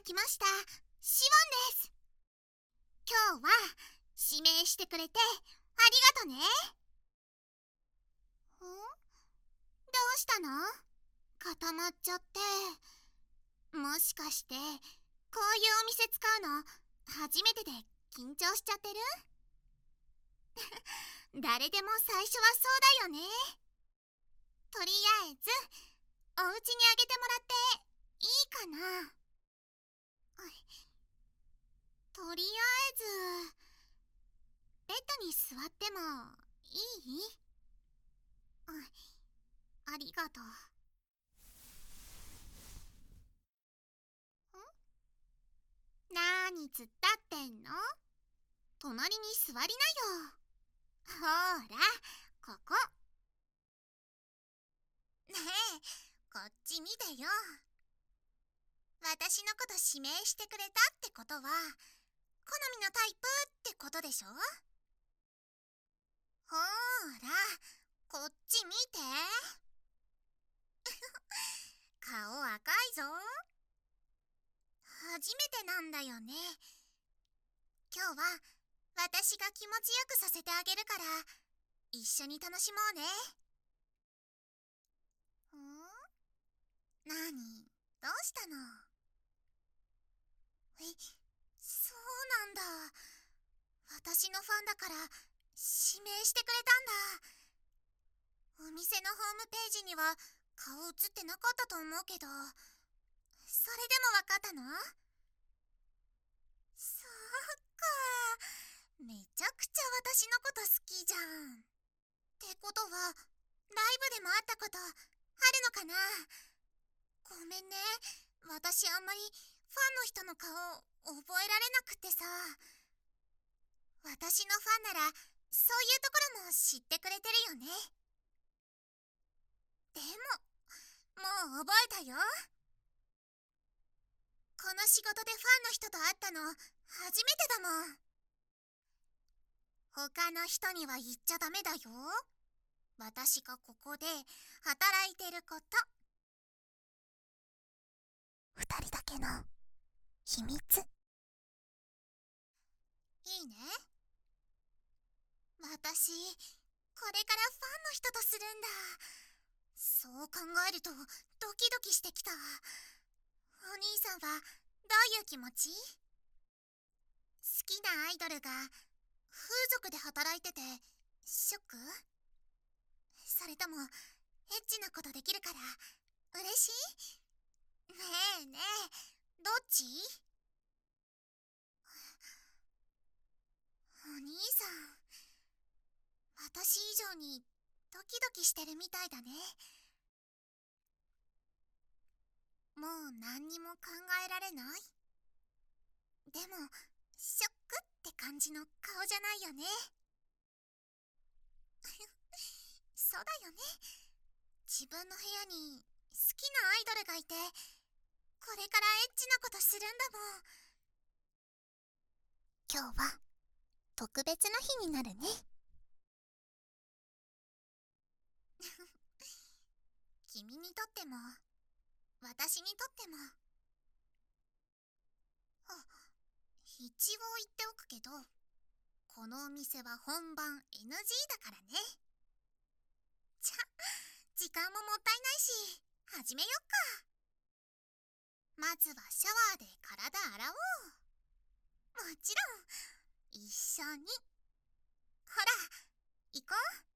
トから来ました。シオンです。今日は指名してくれてありがとね。ん？どうしたの？固まっちゃって。もしかしてこういうお店使うの初めてで緊張しちゃってる？誰でも最初はそうだよね。とりあえずお家にあげてもらっていいかな。とりあえずベッドに座ってもいい？ありがとう。ん？なーに突っ立ってんの？隣に座りなよ。ほーらここ。ねえこっち見てよ。私のこと指名してくれたってことは好みのタイプってことでしょ？ほーらこっち見て。顔赤いぞ。初めてなんだよね。今日は私が気持ちよくさせてあげるから一緒に楽しもうね。ん？何？どうしたの？えそうなんだ。私のファンだから指名してくれたんだ。お店のホームページには顔写ってなかったと思うけどそれでも分かったの？そうか。めちゃくちゃ私のこと好きじゃん。ってことはライブでも会ったことあるのかな？ごめんね。私あんまりファンの人の顔覚えられなくってさ。私のファンならそういうところも知ってくれてるよね。でももう覚えたよ。この仕事でファンの人と会ったの初めてだもん。他の人には言っちゃダメだよ。私がここで働いてること。二人だけの秘密。いいね。私これからファンの人とするんだ。そう考えるとドキドキしてきた。お兄さんはどういう気持ち？好きなアイドルが風俗で働いててショック？それともエッチなことできるから嬉しい？ねえねえ。どっち？お兄さん私以上にドキドキしてるみたいだね。もう何にも考えられない？でもショックって感じの顔じゃないよね。そうだよね。自分の部屋に好きなアイドルがいてこれからエッチなことするんだもん。今日は特別な日になるね。君にとっても私にとっても。あ一応言っておくけどこのお店は本番 NG だからね。じゃ時間ももったいないし始めよっかまずはシャワーで体洗おう。もちろん。一緒に。ほら行こう。